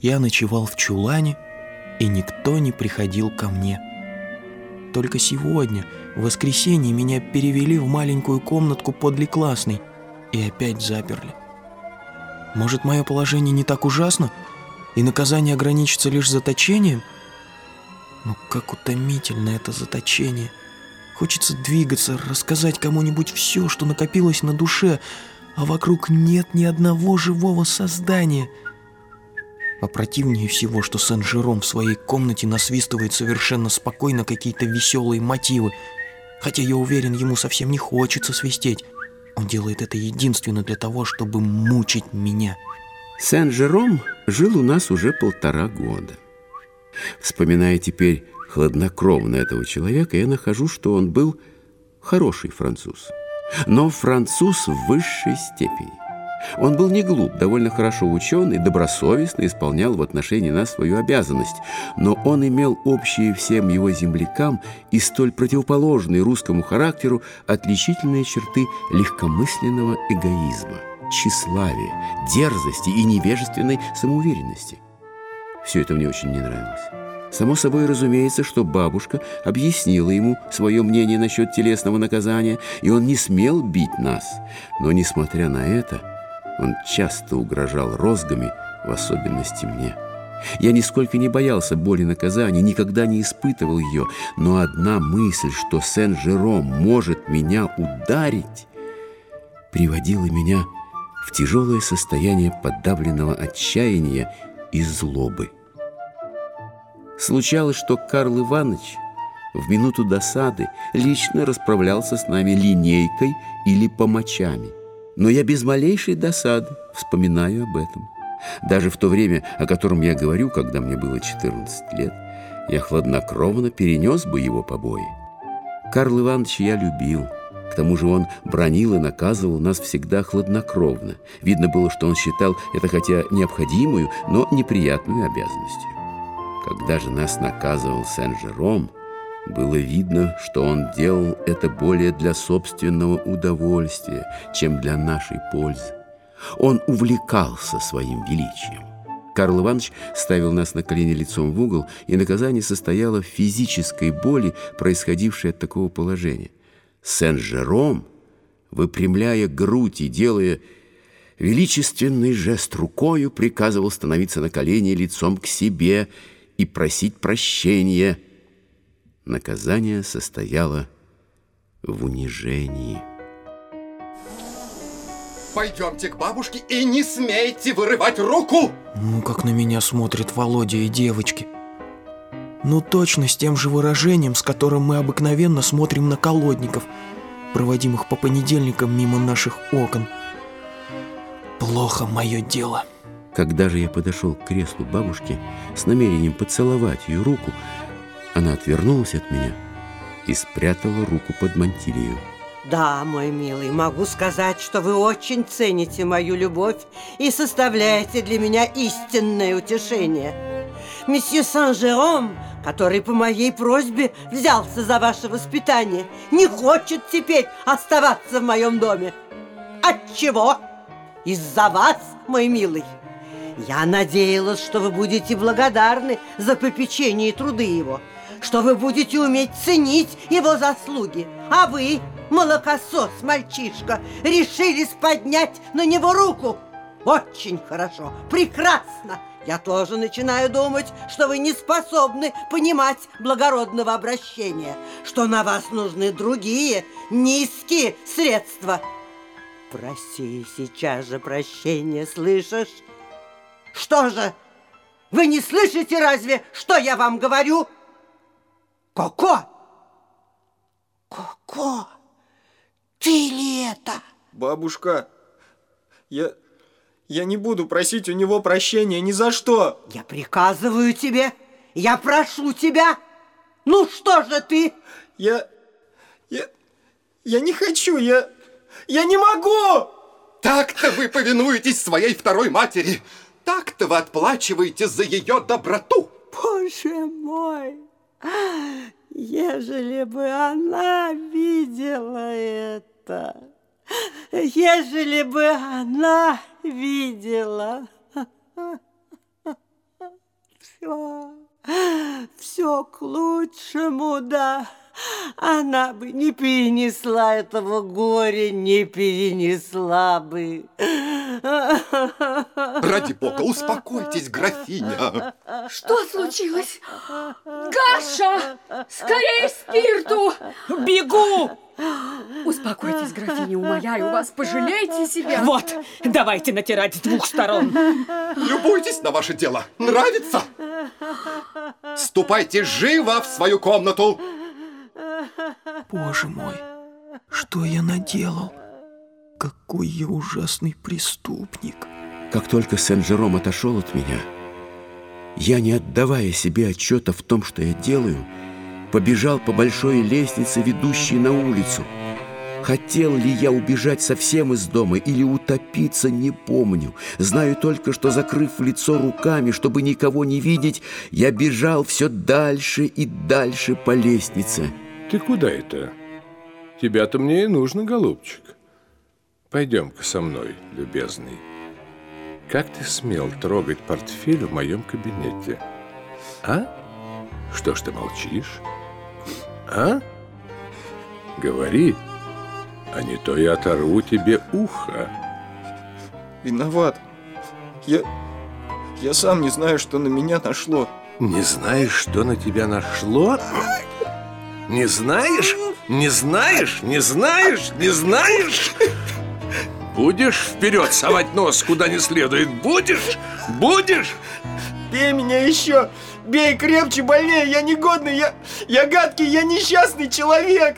Я ночевал в чулане, и никто не приходил ко мне. Только сегодня, в воскресенье, меня перевели в маленькую комнатку подле классной и опять заперли. Может, мое положение не так ужасно, и наказание ограничится лишь заточением? Но как утомительно это заточение. Хочется двигаться, рассказать кому-нибудь все, что накопилось на душе, а вокруг нет ни одного живого создания — а противнее всего, что Сен-Жером в своей комнате насвистывает совершенно спокойно какие-то веселые мотивы. Хотя я уверен, ему совсем не хочется свистеть. Он делает это единственно для того, чтобы мучить меня. Сен-Жером жил у нас уже полтора года. Вспоминая теперь хладнокровно этого человека, я нахожу, что он был хороший француз. Но француз в высшей степени. Он был не глуп, довольно хорошо учен и добросовестно исполнял в отношении нас свою обязанность, но он имел общие всем его землякам и столь противоположные русскому характеру отличительные черты легкомысленного эгоизма, тщеславия, дерзости и невежественной самоуверенности. Все это мне очень не нравилось. Само собой разумеется, что бабушка объяснила ему свое мнение насчет телесного наказания, и он не смел бить нас. Но, несмотря на это, он часто угрожал розгами, в особенности мне. Я нисколько не боялся боли наказания, никогда не испытывал ее, но одна мысль, что Сен-Жером может меня ударить, приводила меня в тяжелое состояние подавленного отчаяния и злобы. Случалось, что Карл Иванович в минуту досады лично расправлялся с нами линейкой или помочами но я без малейшей досады вспоминаю об этом. Даже в то время, о котором я говорю, когда мне было 14 лет, я хладнокровно перенес бы его побои. Карл Иванович я любил. К тому же он бронил и наказывал нас всегда хладнокровно. Видно было, что он считал это хотя необходимую, но неприятную обязанностью. Когда же нас наказывал Сен-Жером, было видно, что он делал это более для собственного удовольствия, чем для нашей пользы. Он увлекался своим величием. Карл Иванович ставил нас на колени лицом в угол, и наказание состояло в физической боли, происходившей от такого положения. Сен-Жером, выпрямляя грудь и делая величественный жест рукою, приказывал становиться на колени лицом к себе и просить прощения – Наказание состояло в унижении. Пойдемте к бабушке и не смейте вырывать руку! Ну, как на меня смотрят Володя и девочки. Ну, точно с тем же выражением, с которым мы обыкновенно смотрим на колодников, проводимых по понедельникам мимо наших окон. Плохо мое дело. Когда же я подошел к креслу бабушки с намерением поцеловать ее руку, она отвернулась от меня и спрятала руку под мантилью. Да, мой милый, могу сказать, что вы очень цените мою любовь и составляете для меня истинное утешение. Месье Сан-Жером, который по моей просьбе взялся за ваше воспитание, не хочет теперь оставаться в моем доме. Отчего? Из-за вас, мой милый. Я надеялась, что вы будете благодарны за попечение и труды его что вы будете уметь ценить его заслуги. А вы, молокосос, мальчишка, решились поднять на него руку. Очень хорошо, прекрасно. Я тоже начинаю думать, что вы не способны понимать благородного обращения, что на вас нужны другие, низкие средства. Проси сейчас же прощения, слышишь? Что же, вы не слышите разве, что я вам говорю? Коко! Коко! Ты ли это? Бабушка, я... Я не буду просить у него прощения ни за что. Я приказываю тебе, я прошу тебя. Ну что же ты? Я... Я... Я не хочу, я... Я не могу! Так-то вы повинуетесь своей второй матери. Так-то вы отплачиваете за ее доброту. Боже мой! Ежели бы она видела это, ежели бы она видела. Все, все к лучшему, да. Она бы не перенесла этого горя, не перенесла бы. Ради бога, успокойтесь, графиня. Что случилось? Гаша! Скорее спирту! Бегу! Успокойтесь, графиня, умоляю вас, пожалейте себя. Вот, давайте натирать с двух сторон. Любуйтесь на ваше дело. Нравится? Ступайте живо в свою комнату. Боже мой, что я наделал? Какой я ужасный преступник. Как только Сен-Жером отошел от меня, я, не отдавая себе отчета в том, что я делаю, побежал по большой лестнице, ведущей на улицу. Хотел ли я убежать совсем из дома или утопиться, не помню. Знаю только, что, закрыв лицо руками, чтобы никого не видеть, я бежал все дальше и дальше по лестнице. Ты куда это? Тебя-то мне и нужно, голубчик. Пойдем-ка со мной, любезный. Как ты смел трогать портфель в моем кабинете? А? Что ж ты молчишь? А? Говори, а не то я оторву тебе ухо. Виноват. Я... Я сам не знаю, что на меня нашло. Не знаешь, что на тебя нашло? Не знаешь? Не знаешь? Не знаешь? Не знаешь? Будешь вперед совать нос куда не следует? Будешь? Будешь? Бей меня еще! Бей крепче, больнее! Я негодный, я, я гадкий, я несчастный человек!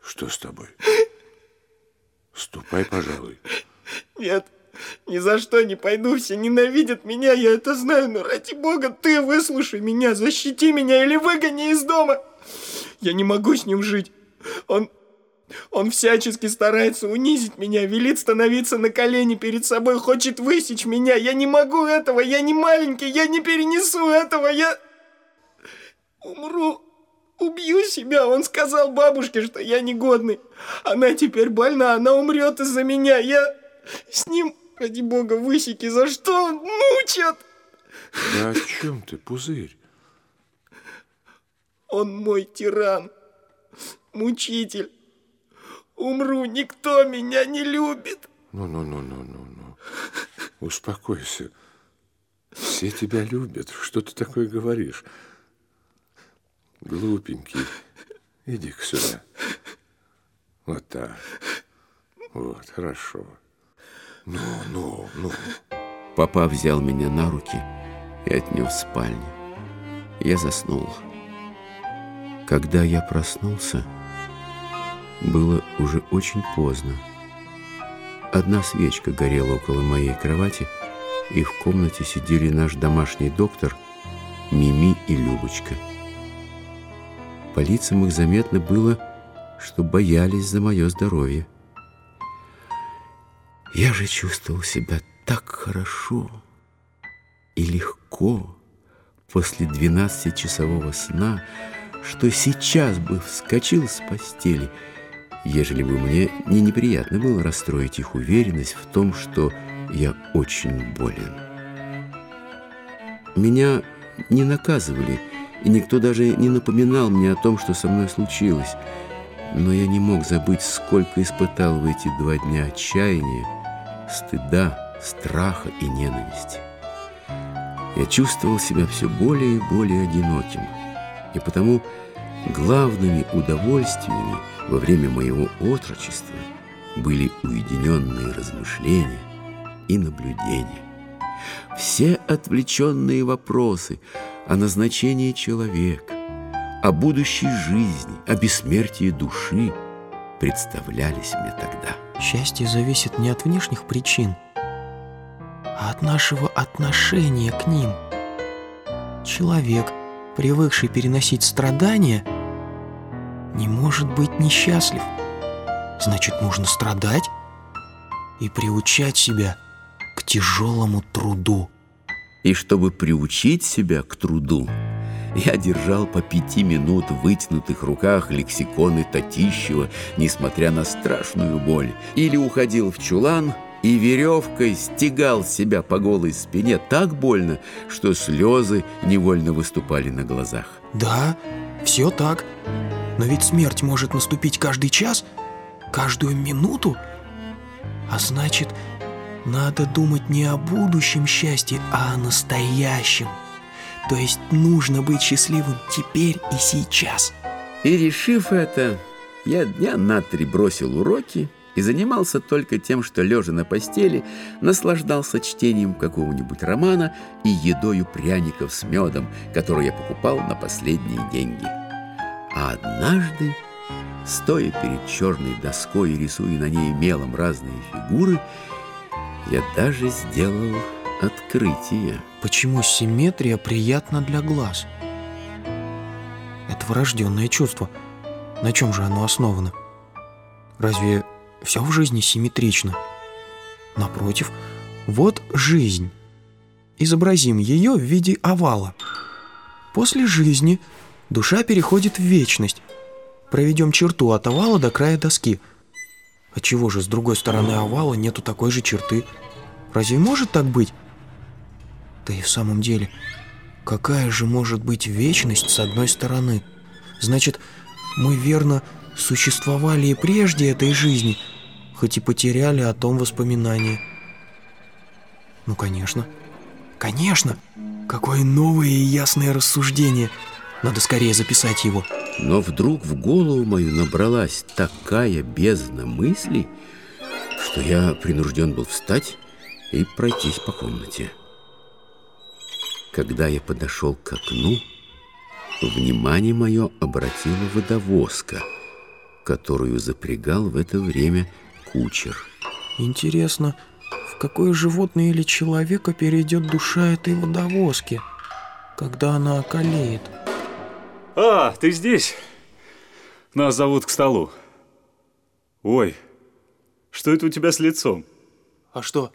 Что с тобой? Ступай, пожалуй. Нет, ни за что не пойду, все ненавидят меня, я это знаю, но ради бога, ты выслушай меня, защити меня или выгони из дома. Я не могу с ним жить. Он, он всячески старается унизить меня, велит становиться на колени перед собой, хочет высечь меня. Я не могу этого, я не маленький, я не перенесу этого, я умру. Убью себя, он сказал бабушке, что я негодный. Она теперь больна, она умрет из-за меня. Я с ним, ради бога, высеки, за что мучат? Да о чем ты, пузырь? Он мой тиран, мучитель. Умру, никто меня не любит. Ну-ну-ну-ну-ну-ну. Успокойся. Все тебя любят. Что ты такое говоришь? Глупенький. Иди-ка сюда. Вот так. Вот, хорошо. Ну, ну, ну. Папа взял меня на руки и отнес в спальню. Я заснул. Когда я проснулся, было уже очень поздно. Одна свечка горела около моей кровати, и в комнате сидели наш домашний доктор, Мими и Любочка. По лицам их заметно было, что боялись за мое здоровье. Я же чувствовал себя так хорошо и легко после 12-часового сна, что сейчас бы вскочил с постели, ежели бы мне не неприятно было расстроить их уверенность в том, что я очень болен. Меня не наказывали, и никто даже не напоминал мне о том, что со мной случилось, но я не мог забыть, сколько испытал в эти два дня отчаяния, стыда, страха и ненависти. Я чувствовал себя все более и более одиноким, и потому главными удовольствиями во время моего отрочества были уединенные размышления и наблюдения. Все отвлеченные вопросы о назначении человека, о будущей жизни, о бессмертии души представлялись мне тогда. Счастье зависит не от внешних причин, а от нашего отношения к ним. Человек, привыкший переносить страдания, не может быть несчастлив. Значит, нужно страдать и приучать себя к тяжелому труду. И чтобы приучить себя к труду, я держал по пяти минут в вытянутых руках лексиконы Татищева, несмотря на страшную боль, или уходил в чулан и веревкой стегал себя по голой спине так больно, что слезы невольно выступали на глазах. Да, все так. Но ведь смерть может наступить каждый час, каждую минуту. А значит, надо думать не о будущем счастье, а о настоящем. То есть нужно быть счастливым теперь и сейчас. И решив это, я дня на три бросил уроки и занимался только тем, что, лежа на постели, наслаждался чтением какого-нибудь романа и едою пряников с медом, которые я покупал на последние деньги. А однажды, стоя перед черной доской и рисуя на ней мелом разные фигуры, я даже сделал открытие. Почему симметрия приятна для глаз? Это врожденное чувство. На чем же оно основано? Разве все в жизни симметрично? Напротив, вот жизнь. Изобразим ее в виде овала. После жизни душа переходит в вечность. Проведем черту от овала до края доски. А чего же с другой стороны овала нету такой же черты? Разве может так быть? Да и в самом деле, какая же может быть вечность с одной стороны? Значит, мы верно существовали и прежде этой жизни, хоть и потеряли о том воспоминания. Ну, конечно. Конечно! Какое новое и ясное рассуждение! Надо скорее записать его. Но вдруг в голову мою набралась такая бездна мыслей, что я принужден был встать и пройтись по комнате. Когда я подошел к окну, внимание мое обратила водовозка, которую запрягал в это время кучер. Интересно, в какое животное или человека перейдет душа этой водовозки, когда она околеет? А, ты здесь? Нас зовут к столу. Ой, что это у тебя с лицом? А что?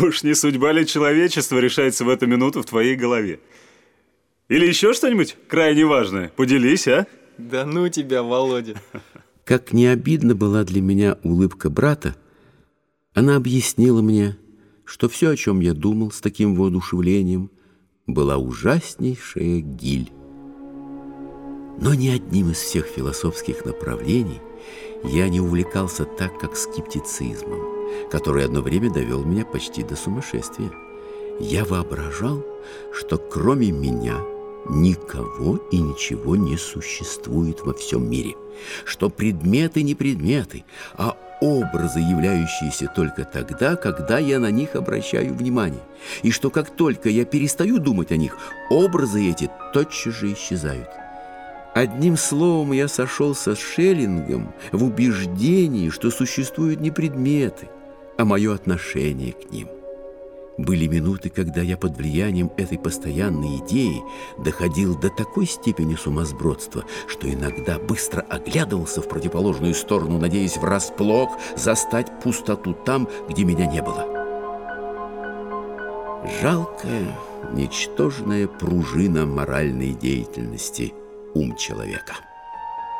Уж не судьба ли человечества решается в эту минуту в твоей голове? Или еще что-нибудь крайне важное? Поделись, а? Да ну тебя, Володя. Как не обидна была для меня улыбка брата, она объяснила мне, что все, о чем я думал с таким воодушевлением, была ужаснейшая гиль. Но ни одним из всех философских направлений я не увлекался так, как скептицизмом, который одно время довел меня почти до сумасшествия. Я воображал, что кроме меня никого и ничего не существует во всем мире, что предметы не предметы, а образы, являющиеся только тогда, когда я на них обращаю внимание, и что как только я перестаю думать о них, образы эти тотчас же исчезают. Одним словом, я сошелся с Шеллингом в убеждении, что существуют не предметы, а мое отношение к ним. Были минуты, когда я под влиянием этой постоянной идеи доходил до такой степени сумасбродства, что иногда быстро оглядывался в противоположную сторону, надеясь врасплох застать пустоту там, где меня не было. Жалкая, ничтожная пружина моральной деятельности – ум человека.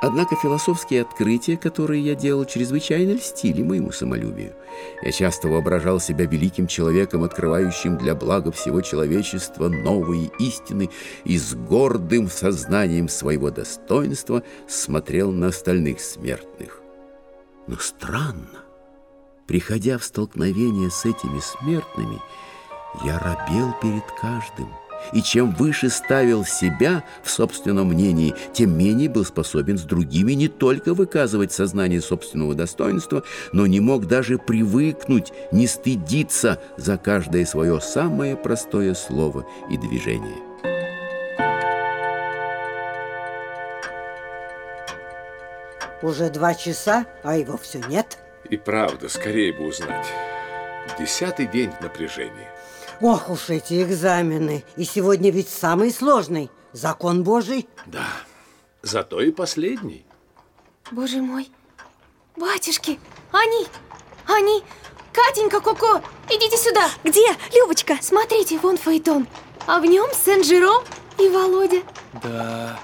Однако философские открытия, которые я делал, чрезвычайно льстили моему самолюбию. Я часто воображал себя великим человеком, открывающим для блага всего человечества новые истины, и с гордым сознанием своего достоинства смотрел на остальных смертных. Но странно, приходя в столкновение с этими смертными, я робел перед каждым – и чем выше ставил себя в собственном мнении, тем менее был способен с другими не только выказывать сознание собственного достоинства, но не мог даже привыкнуть, не стыдиться за каждое свое самое простое слово и движение. Уже два часа, а его все нет. И правда, скорее бы узнать. Десятый день напряжения. Ох уж эти экзамены. И сегодня ведь самый сложный. Закон Божий. Да, зато и последний. Боже мой. Батюшки, они, они... Катенька, Коко, идите сюда. Где, Любочка? Смотрите, вон Фаэтон. А в нем Сен-Жером и Володя. Да,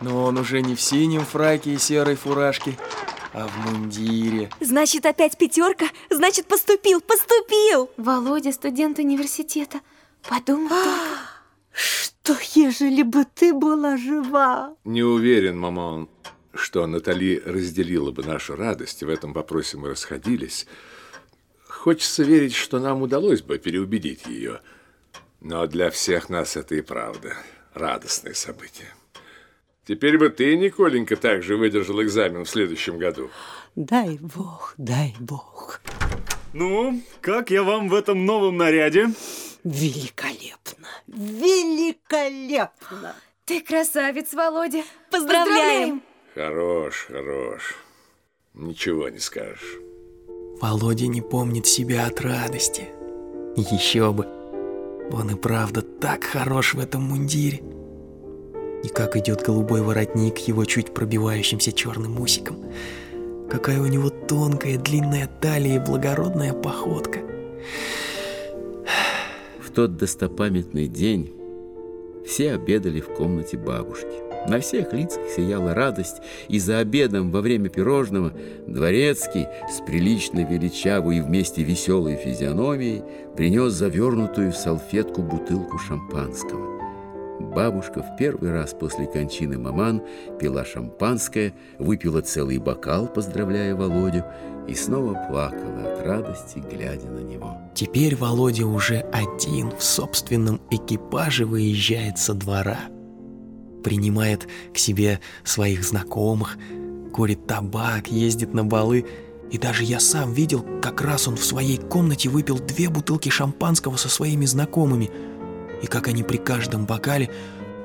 но он уже не в синем фраке и серой фуражке, а в мундире. Значит, опять пятерка? Значит, поступил, поступил! Володя, студент университета. Подумай только. Что, ежели бы ты была жива? Не уверен, мамон, что Натали разделила бы нашу радость, и в этом вопросе мы расходились. Хочется верить, что нам удалось бы переубедить ее. Но для всех нас это и правда радостное событие. Теперь бы ты, Николенька, также выдержал экзамен в следующем году. Дай бог, дай бог. Ну, как я вам в этом новом наряде? Великолепно, великолепно. Ты красавец, Володя. Поздравляем! Хорош, хорош. Ничего не скажешь. Володя не помнит себя от радости. Еще бы. Он и правда так хорош в этом мундире. И как идет голубой воротник его чуть пробивающимся черным усиком. Какая у него тонкая, длинная талия и благородная походка. В тот достопамятный день все обедали в комнате бабушки. На всех лицах сияла радость, и за обедом во время пирожного дворецкий с прилично величавой и вместе веселой физиономией принес завернутую в салфетку бутылку шампанского. Бабушка в первый раз после кончины маман пила шампанское, выпила целый бокал, поздравляя Володю, и снова плакала от радости, глядя на него. Теперь Володя уже один в собственном экипаже выезжает со двора. Принимает к себе своих знакомых, курит табак, ездит на балы. И даже я сам видел, как раз он в своей комнате выпил две бутылки шампанского со своими знакомыми – и как они при каждом бокале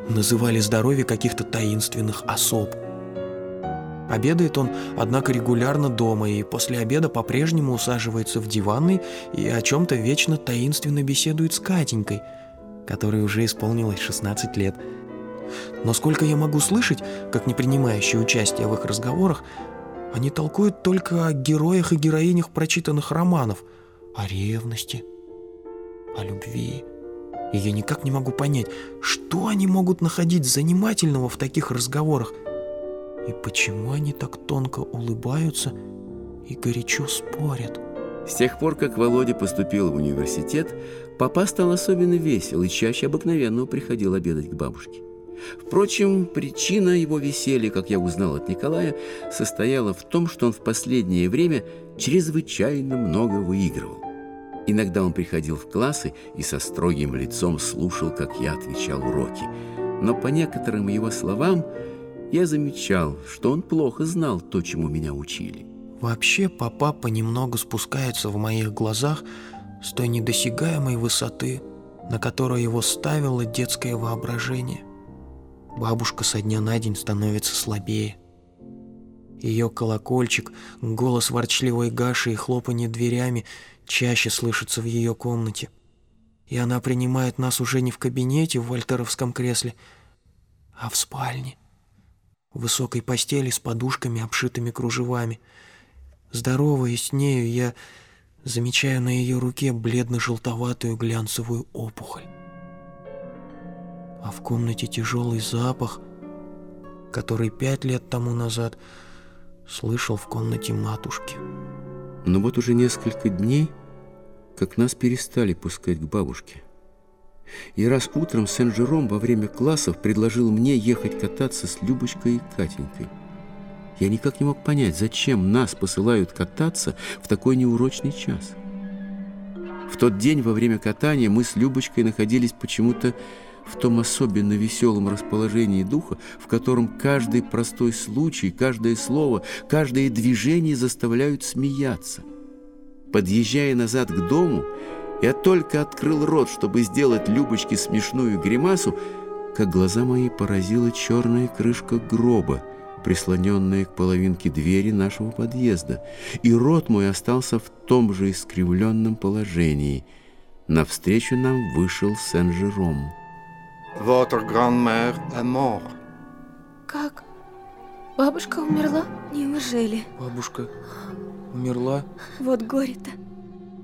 называли здоровье каких-то таинственных особ. Обедает он, однако, регулярно дома, и после обеда по-прежнему усаживается в диванной и о чем-то вечно таинственно беседует с Катенькой, которой уже исполнилось 16 лет. Но сколько я могу слышать, как не принимающие участие в их разговорах, они толкуют только о героях и героинях прочитанных романов, о ревности, о любви. И я никак не могу понять, что они могут находить занимательного в таких разговорах. И почему они так тонко улыбаются и горячо спорят. С тех пор, как Володя поступил в университет, папа стал особенно весел и чаще обыкновенного приходил обедать к бабушке. Впрочем, причина его веселья, как я узнал от Николая, состояла в том, что он в последнее время чрезвычайно много выигрывал. Иногда он приходил в классы и со строгим лицом слушал, как я отвечал уроки. Но по некоторым его словам я замечал, что он плохо знал то, чему меня учили. Вообще, папа понемногу спускается в моих глазах с той недосягаемой высоты, на которую его ставило детское воображение. Бабушка со дня на день становится слабее. Ее колокольчик, голос ворчливой Гаши и хлопанье дверями чаще слышится в ее комнате. И она принимает нас уже не в кабинете в вольтеровском кресле, а в спальне. В высокой постели с подушками, обшитыми кружевами. Здороваясь с нею, я замечаю на ее руке бледно-желтоватую глянцевую опухоль. А в комнате тяжелый запах, который пять лет тому назад слышал в комнате матушки. Но вот уже несколько дней, как нас перестали пускать к бабушке. И раз утром Сен-Жером во время классов предложил мне ехать кататься с Любочкой и Катенькой. Я никак не мог понять, зачем нас посылают кататься в такой неурочный час. В тот день во время катания мы с Любочкой находились почему-то в том особенно веселом расположении духа, в котором каждый простой случай, каждое слово, каждое движение заставляют смеяться. Подъезжая назад к дому, я только открыл рот, чтобы сделать Любочке смешную гримасу, как глаза мои поразила черная крышка гроба, прислоненная к половинке двери нашего подъезда, и рот мой остался в том же искривленном положении. Навстречу нам вышел Сен-Жером. Votre grand-mère est mort. Как? Бабушка умерла? Неужели? Бабушка умерла? Вот горе-то.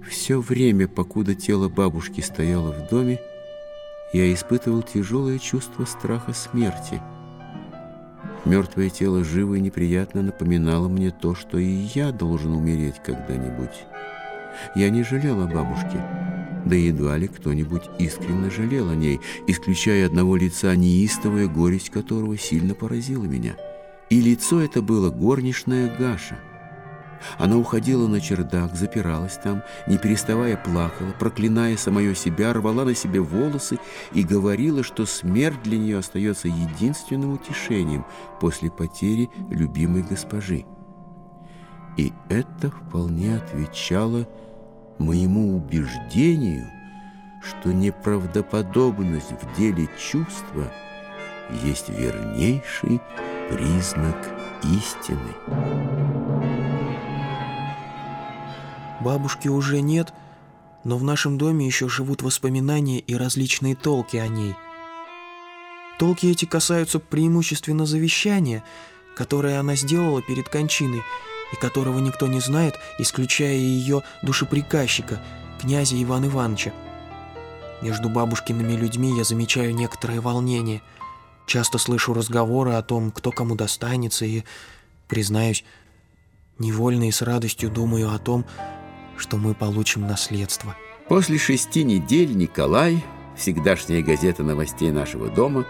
Все время, покуда тело бабушки стояло в доме, я испытывал тяжелое чувство страха смерти. Мертвое тело живо и неприятно напоминало мне то, что и я должен умереть когда-нибудь. Я не жалел о бабушке, да едва ли кто-нибудь искренне жалел о ней, исключая одного лица неистовая горесть которого сильно поразила меня. И лицо это было горничная Гаша. Она уходила на чердак, запиралась там, не переставая плакала, проклиная самое себя, рвала на себе волосы и говорила, что смерть для нее остается единственным утешением после потери любимой госпожи. И это вполне отвечало моему убеждению, что неправдоподобность в деле чувства есть вернейший признак истины. Бабушки уже нет, но в нашем доме еще живут воспоминания и различные толки о ней. Толки эти касаются преимущественно завещания, которое она сделала перед кончиной, и которого никто не знает, исключая ее душеприказчика, князя Ивана Ивановича. Между бабушкиными людьми я замечаю некоторое волнение. Часто слышу разговоры о том, кто кому достанется, и, признаюсь, невольно и с радостью думаю о том, что мы получим наследство. После шести недель Николай, всегдашняя газета новостей нашего дома,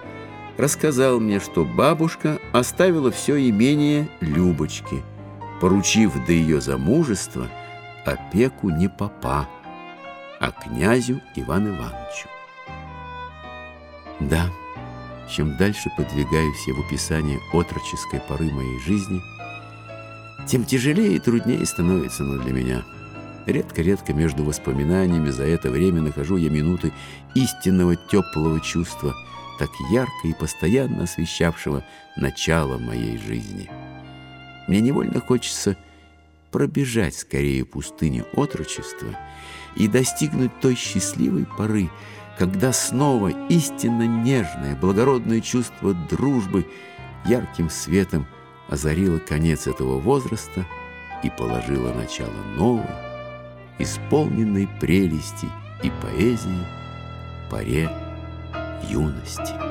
рассказал мне, что бабушка оставила все имение Любочки – поручив до ее замужества опеку не папа, а князю Ивану Ивановичу. Да, чем дальше подвигаюсь я в описании отроческой поры моей жизни, тем тяжелее и труднее становится оно для меня. Редко-редко между воспоминаниями за это время нахожу я минуты истинного теплого чувства, так ярко и постоянно освещавшего начало моей жизни. Мне невольно хочется пробежать скорее пустыню отрочества и достигнуть той счастливой поры, когда снова истинно нежное, благородное чувство дружбы ярким светом озарило конец этого возраста и положило начало новой, исполненной прелести и поэзии поре юности.